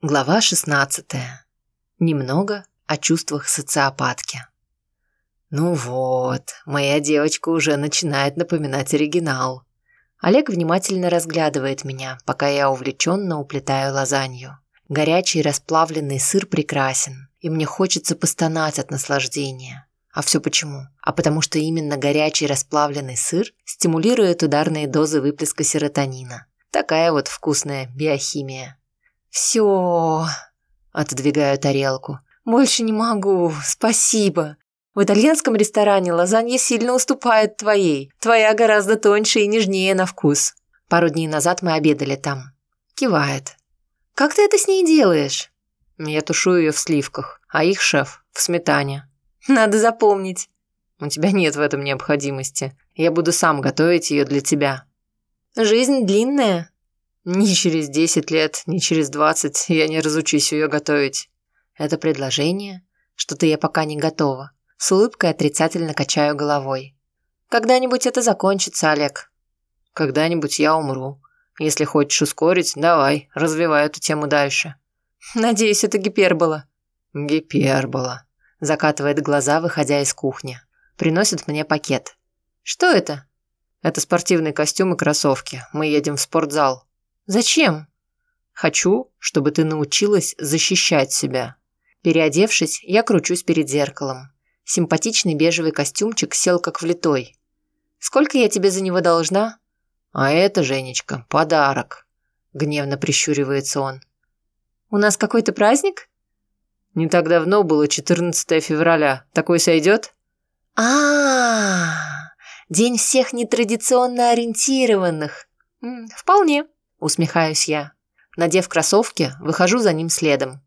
Глава 16. Немного о чувствах социопатки. Ну вот, моя девочка уже начинает напоминать оригинал. Олег внимательно разглядывает меня, пока я увлеченно уплетаю лазанью. Горячий расплавленный сыр прекрасен, и мне хочется постонать от наслаждения. А все почему? А потому что именно горячий расплавленный сыр стимулирует ударные дозы выплеска серотонина. Такая вот вкусная биохимия. «Все...» – отодвигаю тарелку. «Больше не могу, спасибо. В итальянском ресторане лазанья сильно уступает твоей. Твоя гораздо тоньше и нежнее на вкус. Пару дней назад мы обедали там». Кивает. «Как ты это с ней делаешь?» Я тушу ее в сливках, а их шеф в сметане. Надо запомнить. У тебя нет в этом необходимости. Я буду сам готовить ее для тебя. Жизнь длинная. Ни через 10 лет, ни через 20 я не разучусь ее готовить. Это предложение? Что-то я пока не готова. С улыбкой отрицательно качаю головой. Когда-нибудь это закончится, Олег. Когда-нибудь я умру. Если хочешь ускорить, давай, развивай эту тему дальше. Надеюсь, это гипербола. Гипербола. Закатывает глаза, выходя из кухни. Приносит мне пакет. Что это? Это спортивный костюм и кроссовки. Мы едем в спортзал. «Зачем?» «Хочу, чтобы ты научилась защищать себя». Переодевшись, я кручусь перед зеркалом. Симпатичный бежевый костюмчик сел как влитой. «Сколько я тебе за него должна?» «А это, Женечка, подарок», – гневно прищуривается он. «У нас какой-то праздник?» «Не так давно было 14 февраля. Такой сойдет?» а, -а, -а День всех нетрадиционно ориентированных. Вполне. Усмехаюсь я. Надев кроссовки, выхожу за ним следом.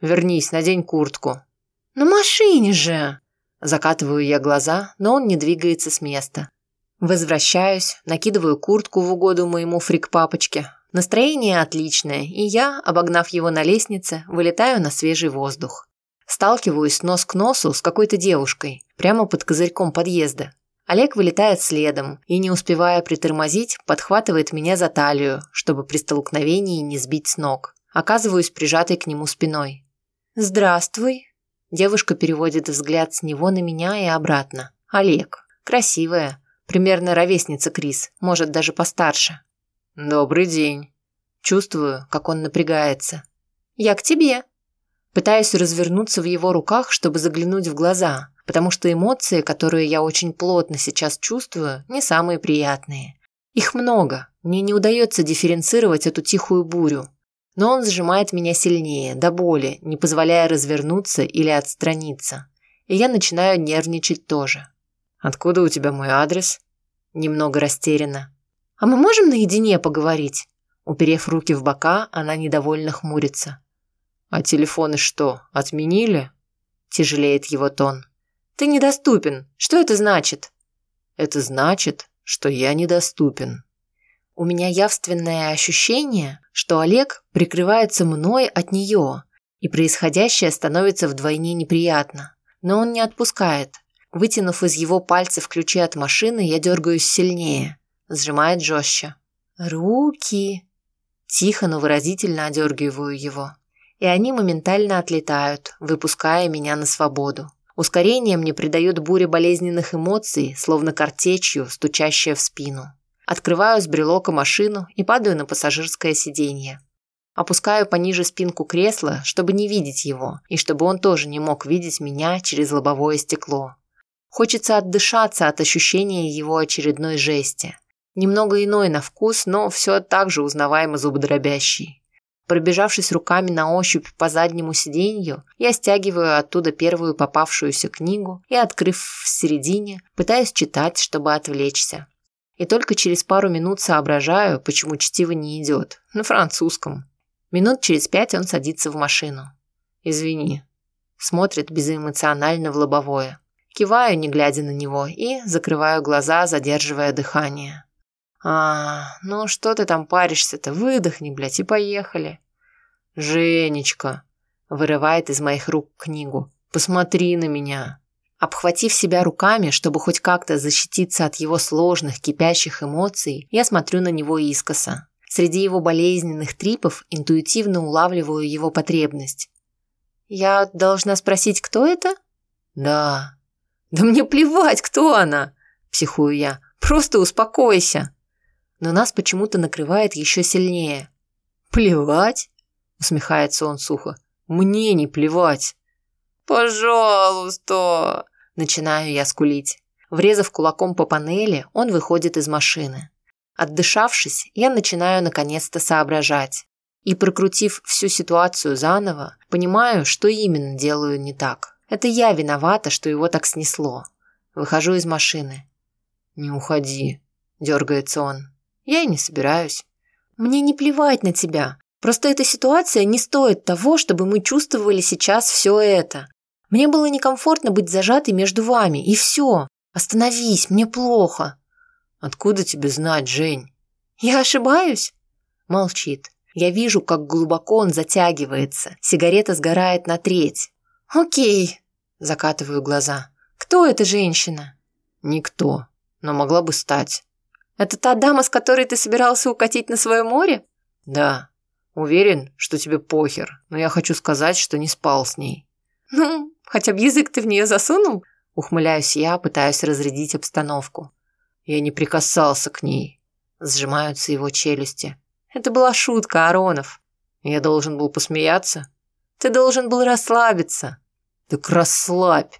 «Вернись, надень куртку». «На машине же!» Закатываю я глаза, но он не двигается с места. Возвращаюсь, накидываю куртку в угоду моему фрик-папочке. Настроение отличное, и я, обогнав его на лестнице, вылетаю на свежий воздух. Сталкиваюсь нос к носу с какой-то девушкой, прямо под козырьком подъезда. Олег вылетает следом и, не успевая притормозить, подхватывает меня за талию, чтобы при столкновении не сбить с ног. Оказываюсь прижатой к нему спиной. «Здравствуй!» Девушка переводит взгляд с него на меня и обратно. «Олег. Красивая. Примерно ровесница Крис, может, даже постарше». «Добрый день». Чувствую, как он напрягается. «Я к тебе». Пытаюсь развернуться в его руках, чтобы заглянуть в глаза, потому что эмоции, которые я очень плотно сейчас чувствую, не самые приятные. Их много, мне не удается дифференцировать эту тихую бурю. Но он сжимает меня сильнее, до боли, не позволяя развернуться или отстраниться. И я начинаю нервничать тоже. «Откуда у тебя мой адрес?» Немного растеряна. «А мы можем наедине поговорить?» Уперев руки в бока, она недовольно хмурится. «А телефоны что, отменили?» Тяжелеет его тон. Ты недоступен. Что это значит? Это значит, что я недоступен. У меня явственное ощущение, что Олег прикрывается мной от нее, и происходящее становится вдвойне неприятно. Но он не отпускает. Вытянув из его пальцев ключи от машины, я дергаюсь сильнее. Сжимает жестче. «Руки!» Тихо, но выразительно одергиваю его. И они моментально отлетают, выпуская меня на свободу. Ускорение мне придает буря болезненных эмоций, словно картечью, стучащая в спину. Открываю с брелока машину и падаю на пассажирское сиденье. Опускаю пониже спинку кресла, чтобы не видеть его, и чтобы он тоже не мог видеть меня через лобовое стекло. Хочется отдышаться от ощущения его очередной жести. Немного иной на вкус, но все так же узнаваемо зубодробящий. Пробежавшись руками на ощупь по заднему сиденью, я стягиваю оттуда первую попавшуюся книгу и, открыв в середине, пытаюсь читать, чтобы отвлечься. И только через пару минут соображаю, почему чтиво не идет. На французском. Минут через пять он садится в машину. «Извини». Смотрит безэмоционально в лобовое. Киваю, не глядя на него, и закрываю глаза, задерживая дыхание. «А, ну что ты там паришься-то? Выдохни, блядь, и поехали». «Женечка!» – вырывает из моих рук книгу. «Посмотри на меня!» Обхватив себя руками, чтобы хоть как-то защититься от его сложных, кипящих эмоций, я смотрю на него искоса. Среди его болезненных трипов интуитивно улавливаю его потребность. «Я должна спросить, кто это?» «Да». «Да мне плевать, кто она!» – психую я. «Просто успокойся!» Но нас почему-то накрывает еще сильнее. «Плевать?» – усмехается он сухо. «Мне не плевать!» «Пожалуйста!» – начинаю я скулить. Врезав кулаком по панели, он выходит из машины. Отдышавшись, я начинаю наконец-то соображать. И прокрутив всю ситуацию заново, понимаю, что именно делаю не так. Это я виновата, что его так снесло. Выхожу из машины. «Не уходи», – дергается он. «Я и не собираюсь. Мне не плевать на тебя. Просто эта ситуация не стоит того, чтобы мы чувствовали сейчас все это. Мне было некомфортно быть зажатой между вами, и все. Остановись, мне плохо. Откуда тебе знать, Жень? Я ошибаюсь? Молчит. Я вижу, как глубоко он затягивается. Сигарета сгорает на треть. Окей. Закатываю глаза. Кто эта женщина? Никто, но могла бы стать. Это та дама, с которой ты собирался укатить на свое море? Да. Уверен, что тебе похер, но я хочу сказать, что не спал с ней. Ну, хотя бы язык ты в нее засунул? Ухмыляюсь я, пытаюсь разрядить обстановку. Я не прикасался к ней. Сжимаются его челюсти. Это была шутка, Аронов. Я должен был посмеяться? Ты должен был расслабиться. Так расслабь,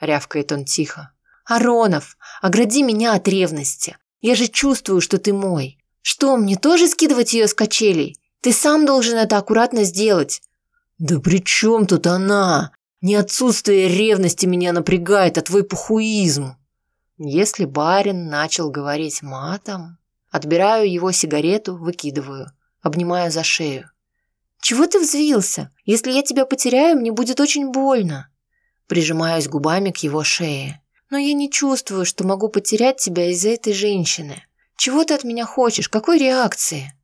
рявкает он тихо. Аронов, огради меня от ревности. Я же чувствую, что ты мой. Что, мне тоже скидывать ее с качелей? Ты сам должен это аккуратно сделать. Да при чем тут она? Не отсутствие ревности меня напрягает, а твой похуизм. Если барин начал говорить матом, отбираю его сигарету, выкидываю, обнимаю за шею. «Чего ты взвился? Если я тебя потеряю, мне будет очень больно». Прижимаюсь губами к его шее. «Но я не чувствую, что могу потерять тебя из-за этой женщины. Чего ты от меня хочешь? Какой реакции?»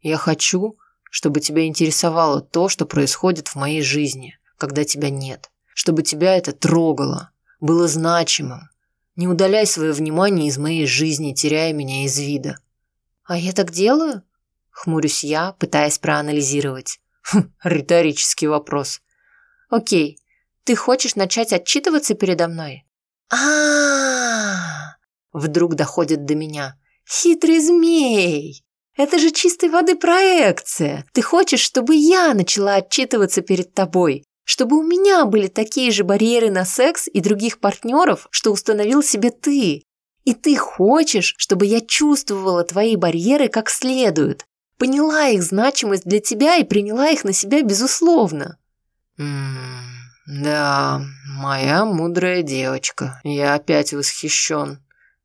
«Я хочу, чтобы тебя интересовало то, что происходит в моей жизни, когда тебя нет. Чтобы тебя это трогало, было значимым, не удаляй свое внимание из моей жизни, теряя меня из вида. А я так делаю? Хмурюсь я, пытаясь проанализировать. Хм, риторический вопрос. Окей, ты хочешь начать отчитываться передо мной? А, Вдруг доходит до меня. Хитрый змей! Это же чистой воды проекция. Ты хочешь, чтобы я начала отчитываться перед тобой, чтобы у меня были такие же барьеры на секс и других партнеров, что установил себе ты. И ты хочешь, чтобы я чувствовала твои барьеры как следует, поняла их значимость для тебя и приняла их на себя безусловно. Ммм, да, моя мудрая девочка, я опять восхищен.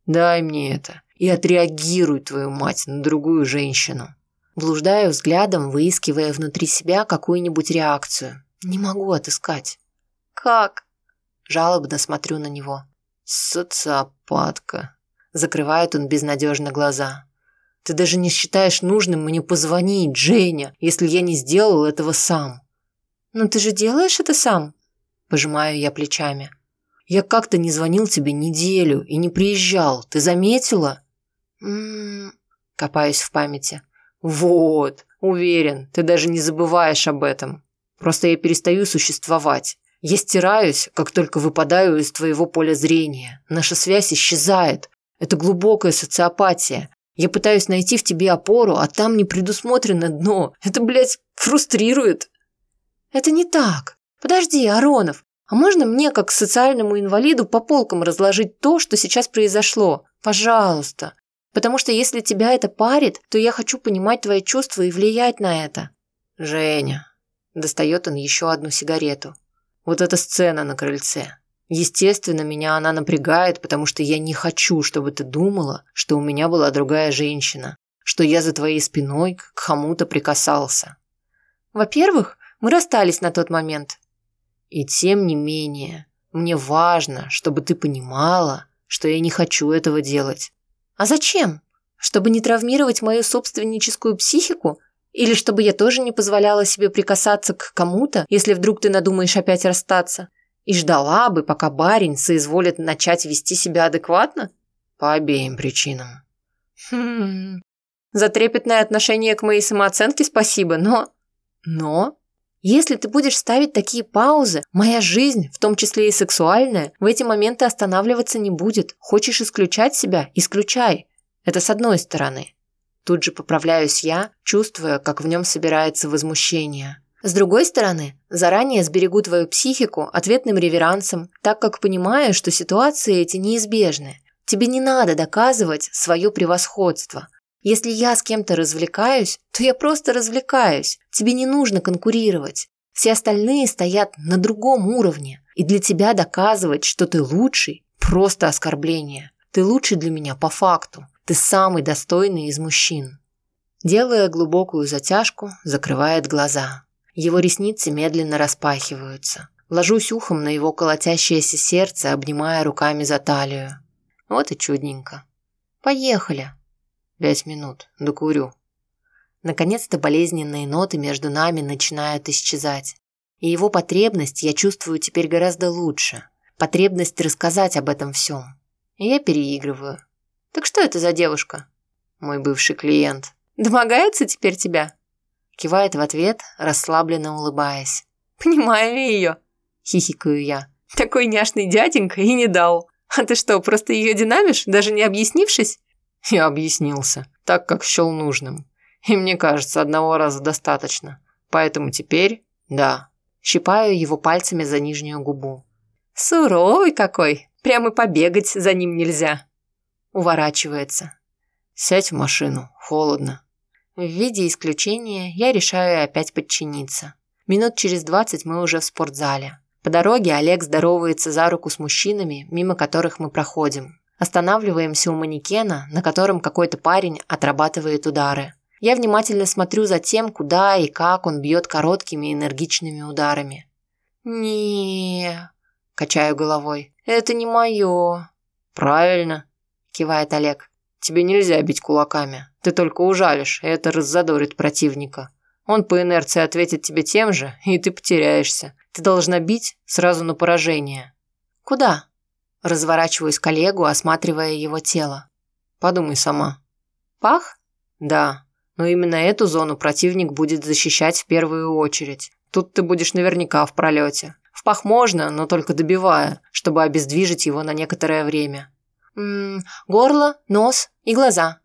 Дай мне это и отреагируй, твою мать, на другую женщину. Блуждаю взглядом, выискивая внутри себя какую-нибудь реакцию. Не могу отыскать. Как? Жалобно смотрю на него. Социопатка. Закрывает он безнадежно глаза. Ты даже не считаешь нужным мне позвонить, Дженя, если я не сделал этого сам. Но ты же делаешь это сам? Пожимаю я плечами. Я как-то не звонил тебе неделю и не приезжал. Ты заметила? Ммм, копаюсь в памяти. Вот, уверен, ты даже не забываешь об этом. Просто я перестаю существовать. Я стираюсь, как только выпадаю из твоего поля зрения. Наша связь исчезает. Это глубокая социопатия. Я пытаюсь найти в тебе опору, а там не предусмотрено дно. Это, блядь, фрустрирует. Это не так. Подожди, Аронов. А можно мне, как социальному инвалиду, по полкам разложить то, что сейчас произошло? Пожалуйста. Потому что если тебя это парит, то я хочу понимать твои чувства и влиять на это. Женя, Достает он еще одну сигарету. Вот эта сцена на крыльце. Естественно, меня она напрягает, потому что я не хочу, чтобы ты думала, что у меня была другая женщина, что я за твоей спиной к кому-то прикасался. Во-первых, мы расстались на тот момент. И тем не менее, мне важно, чтобы ты понимала, что я не хочу этого делать. А зачем? Чтобы не травмировать мою собственническую психику или чтобы я тоже не позволяла себе прикасаться к кому-то, если вдруг ты надумаешь опять расстаться? И ждала бы, пока барин соизволит начать вести себя адекватно? По обеим причинам. Хм, За трепетное отношение к моей самооценке спасибо, но... Но... Если ты будешь ставить такие паузы, моя жизнь, в том числе и сексуальная, в эти моменты останавливаться не будет. Хочешь исключать себя – исключай. Это с одной стороны. Тут же поправляюсь я, чувствуя, как в нем собирается возмущение. С другой стороны, заранее сберегу твою психику ответным реверансом, так как понимаю, что ситуации эти неизбежны. Тебе не надо доказывать свое превосходство. Если я с кем-то развлекаюсь, то я просто развлекаюсь. Тебе не нужно конкурировать. Все остальные стоят на другом уровне. И для тебя доказывать, что ты лучший – просто оскорбление. Ты лучший для меня по факту. Ты самый достойный из мужчин. Делая глубокую затяжку, закрывает глаза. Его ресницы медленно распахиваются. Ложусь ухом на его колотящееся сердце, обнимая руками за талию. Вот и чудненько. Поехали. Пять минут. Докурю. Наконец-то болезненные ноты между нами начинают исчезать. И его потребность я чувствую теперь гораздо лучше. Потребность рассказать об этом всем. И я переигрываю. Так что это за девушка? Мой бывший клиент. Домогается теперь тебя? Кивает в ответ, расслабленно улыбаясь. Понимаю ее. Хихикаю я. Такой няшный дяденька и не дал. А ты что, просто ее динамишь, даже не объяснившись? Я объяснился, так как счел нужным. И мне кажется, одного раза достаточно. Поэтому теперь, да, щипаю его пальцами за нижнюю губу. Суровый какой, прямо побегать за ним нельзя. Уворачивается. Сядь в машину, холодно. В виде исключения я решаю опять подчиниться. Минут через двадцать мы уже в спортзале. По дороге Олег здоровается за руку с мужчинами, мимо которых мы проходим. Останавливаемся у манекена, на котором какой-то парень отрабатывает удары. Я внимательно смотрю за тем, куда и как он бьет короткими энергичными ударами. не качаю головой. «Это не мое». «Правильно», – кивает Олег. «Тебе нельзя бить кулаками. Ты только ужалишь, и это раззадорит противника. Он по инерции ответит тебе тем же, и ты потеряешься. Ты должна бить сразу на поражение. Куда? Разворачиваюсь к коллегу, осматривая его тело. Подумай сама. Пах? Да. Но именно эту зону противник будет защищать в первую очередь. Тут ты будешь наверняка в пролете. В пах можно, но только добивая, чтобы обездвижить его на некоторое время. М -м, горло, нос и глаза.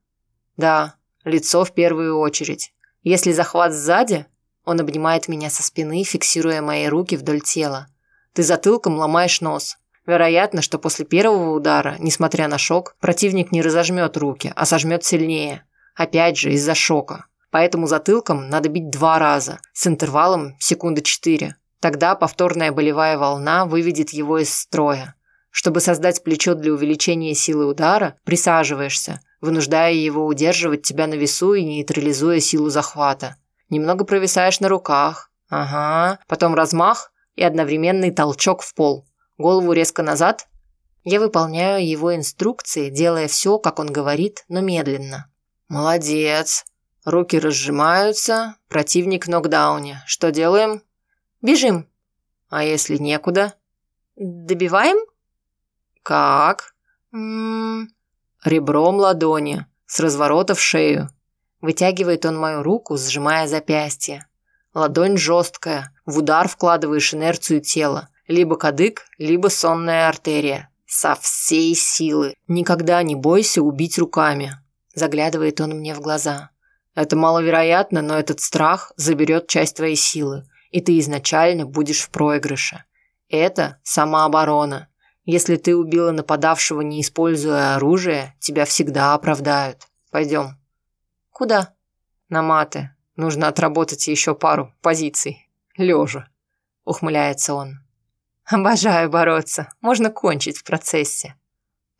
Да, лицо в первую очередь. Если захват сзади, он обнимает меня со спины, фиксируя мои руки вдоль тела. Ты затылком ломаешь нос. Вероятно, что после первого удара, несмотря на шок, противник не разожмет руки, а сожмет сильнее. Опять же, из-за шока. Поэтому затылком надо бить два раза, с интервалом секунды четыре. Тогда повторная болевая волна выведет его из строя. Чтобы создать плечо для увеличения силы удара, присаживаешься, вынуждая его удерживать тебя на весу и нейтрализуя силу захвата. Немного провисаешь на руках. Ага. Потом размах и одновременный толчок в пол. Голову резко назад. Я выполняю его инструкции, делая все, как он говорит, но медленно. Молодец. Руки разжимаются. Противник в нокдауне. Что делаем? Бежим. А если некуда? Добиваем? Как? М -м -м. Ребром ладони, с разворота в шею. Вытягивает он мою руку, сжимая запястье. Ладонь жесткая, в удар вкладываешь инерцию тела. Либо кадык, либо сонная артерия. Со всей силы. Никогда не бойся убить руками. Заглядывает он мне в глаза. Это маловероятно, но этот страх заберет часть твоей силы, и ты изначально будешь в проигрыше. Это самооборона. Если ты убила нападавшего, не используя оружие, тебя всегда оправдают. Пойдем. Куда? На маты. Нужно отработать еще пару позиций. Лежа. Ухмыляется он. Обожаю бороться. Можно кончить в процессе.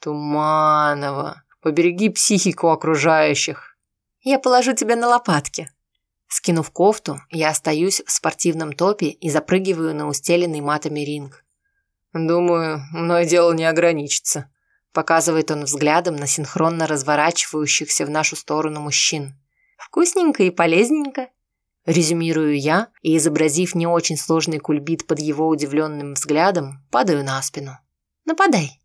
Туманова. Побереги психику окружающих. Я положу тебя на лопатки. Скинув кофту, я остаюсь в спортивном топе и запрыгиваю на устеленный матами ринг. Думаю, мной дело не ограничится. Показывает он взглядом на синхронно разворачивающихся в нашу сторону мужчин. «Вкусненько и полезненько», – резюмирую я и, изобразив не очень сложный кульбит под его удивленным взглядом, падаю на спину. «Нападай».